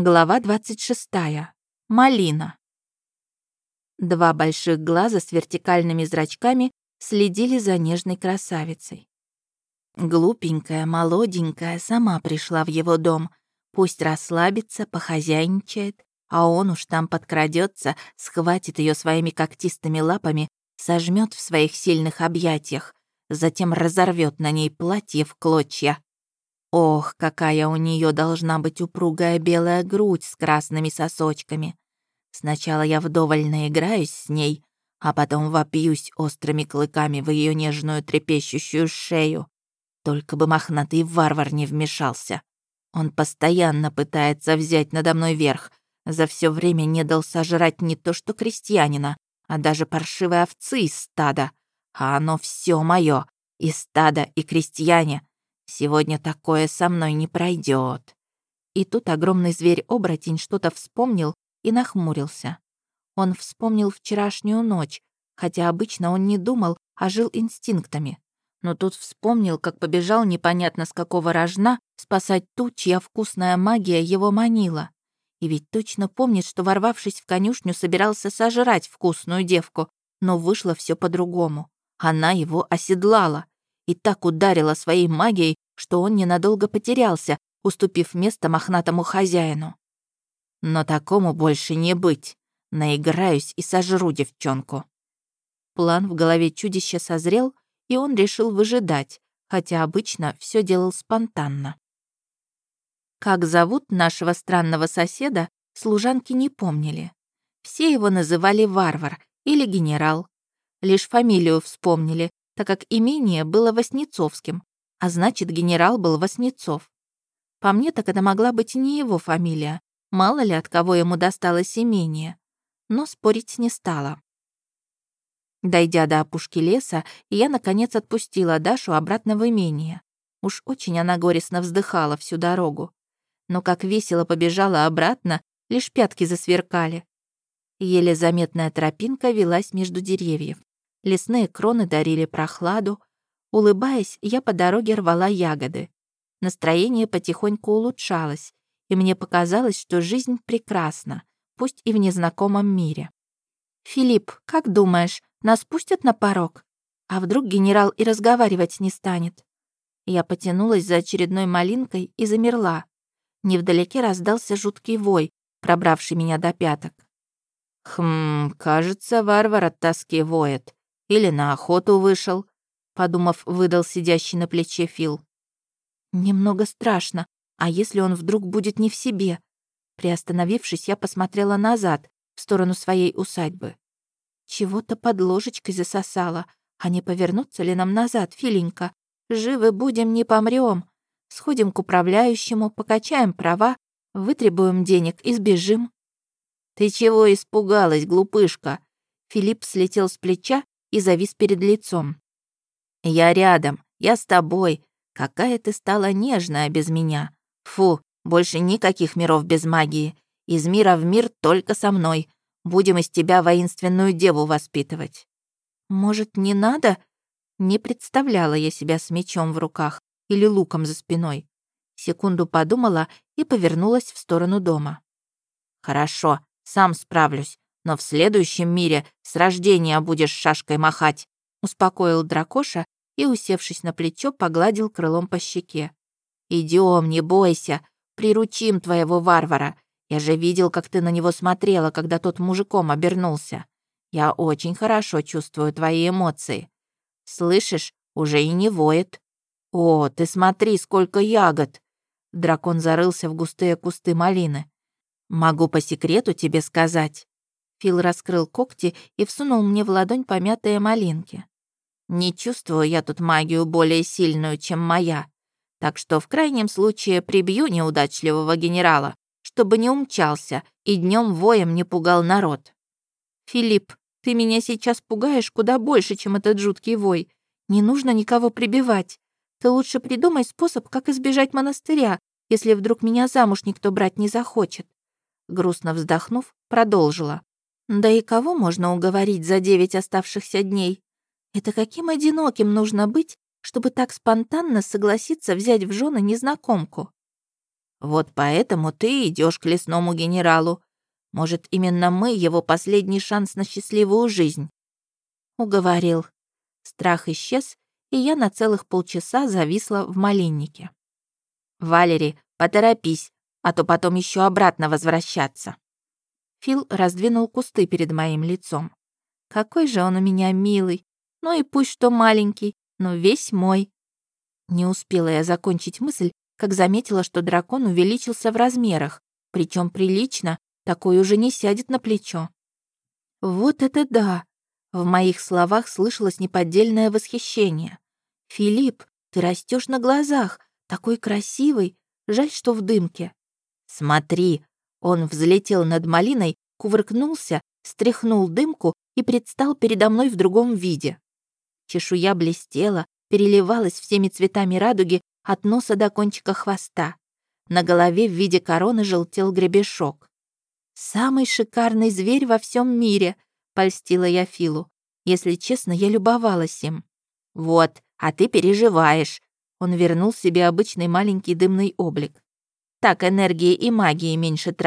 Глава 26. Малина. Два больших глаза с вертикальными зрачками следили за нежной красавицей. Глупенькая, молоденькая сама пришла в его дом. Пусть расслабится, похозяйничает, а он уж там подкрадется, схватит ее своими когтистыми лапами, сожмет в своих сильных объятиях, затем разорвет на ней платье в клочья. Ох, какая у нее должна быть упругая белая грудь с красными сосочками. Сначала я вдоволь наиграюсь с ней, а потом вопьюсь острыми клыками в ее нежную трепещущую шею. Только бы мохнатый варвар не вмешался. Он постоянно пытается взять надо мной верх. За все время не дал сожрать не то что крестьянина, а даже паршивой овцы из стада. А оно все мое, и стадо, и крестьяне. Сегодня такое со мной не пройдет. И тут огромный зверь-оборотень что-то вспомнил и нахмурился. Он вспомнил вчерашнюю ночь, хотя обычно он не думал, а жил инстинктами. Но тут вспомнил, как побежал непонятно с какого рожна спасать ту, чья вкусная магия его манила. И ведь точно помнит, что, ворвавшись в конюшню, собирался сожрать вкусную девку, но вышло все по-другому. Она его оседлала и так ударила своей магией, что он ненадолго потерялся, уступив место мохнатому хозяину. Но такому больше не быть. Наиграюсь и сожру девчонку. План в голове чудища созрел, и он решил выжидать, хотя обычно все делал спонтанно. Как зовут нашего странного соседа, служанки не помнили. Все его называли варвар или генерал. Лишь фамилию вспомнили, так как имение было Васнецовским, а значит, генерал был Васнецов. По мне, так это могла быть не его фамилия, мало ли от кого ему досталось имение. Но спорить не стала. Дойдя до опушки леса, я, наконец, отпустила Дашу обратно в имение. Уж очень она горестно вздыхала всю дорогу. Но как весело побежала обратно, лишь пятки засверкали. Еле заметная тропинка велась между деревьев. Лесные кроны дарили прохладу. Улыбаясь, я по дороге рвала ягоды. Настроение потихоньку улучшалось, и мне показалось, что жизнь прекрасна, пусть и в незнакомом мире. «Филипп, как думаешь, нас пустят на порог? А вдруг генерал и разговаривать не станет?» Я потянулась за очередной малинкой и замерла. Невдалеке раздался жуткий вой, пробравший меня до пяток. «Хм, кажется, варвар от тоски воет», или на охоту вышел», — подумав, выдал сидящий на плече Фил. «Немного страшно. А если он вдруг будет не в себе?» Приостановившись, я посмотрела назад, в сторону своей усадьбы. Чего-то под ложечкой засосало. А не повернуться ли нам назад, Филенька? Живы будем, не помрем. Сходим к управляющему, покачаем права, вытребуем денег и сбежим. «Ты чего испугалась, глупышка?» Филипп слетел с плеча и завис перед лицом. «Я рядом, я с тобой. Какая ты стала нежная без меня. Фу, больше никаких миров без магии. Из мира в мир только со мной. Будем из тебя воинственную деву воспитывать». «Может, не надо?» Не представляла я себя с мечом в руках или луком за спиной. Секунду подумала и повернулась в сторону дома. «Хорошо, сам справлюсь но в следующем мире с рождения будешь шашкой махать», успокоил дракоша и, усевшись на плечо, погладил крылом по щеке. «Идем, не бойся, приручим твоего варвара. Я же видел, как ты на него смотрела, когда тот мужиком обернулся. Я очень хорошо чувствую твои эмоции. Слышишь, уже и не воет. О, ты смотри, сколько ягод!» Дракон зарылся в густые кусты малины. «Могу по секрету тебе сказать. Фил раскрыл когти и всунул мне в ладонь помятые малинки. «Не чувствую я тут магию более сильную, чем моя, так что в крайнем случае прибью неудачливого генерала, чтобы не умчался и днем воем не пугал народ». «Филипп, ты меня сейчас пугаешь куда больше, чем этот жуткий вой. Не нужно никого прибивать. Ты лучше придумай способ, как избежать монастыря, если вдруг меня замуж никто брать не захочет». Грустно вздохнув, продолжила. Да и кого можно уговорить за девять оставшихся дней? Это каким одиноким нужно быть, чтобы так спонтанно согласиться взять в жены незнакомку? Вот поэтому ты идешь к лесному генералу. Может, именно мы его последний шанс на счастливую жизнь?» Уговорил. Страх исчез, и я на целых полчаса зависла в малиннике. «Валери, поторопись, а то потом еще обратно возвращаться». Фил раздвинул кусты перед моим лицом. «Какой же он у меня милый! Ну и пусть что маленький, но весь мой». Не успела я закончить мысль, как заметила, что дракон увеличился в размерах, причем прилично, такой уже не сядет на плечо. Вот это да! В моих словах слышалось неподдельное восхищение. «Филипп, ты растешь на глазах, такой красивый, жаль, что в дымке». «Смотри!» Он взлетел над малиной, кувыркнулся, стряхнул дымку и предстал передо мной в другом виде. Чешуя блестела, переливалась всеми цветами радуги от носа до кончика хвоста. На голове в виде короны желтел гребешок. «Самый шикарный зверь во всем мире!» — польстила я Филу. Если честно, я любовалась им. «Вот, а ты переживаешь!» Он вернул себе обычный маленький дымный облик. «Так энергии и магии меньше тратить.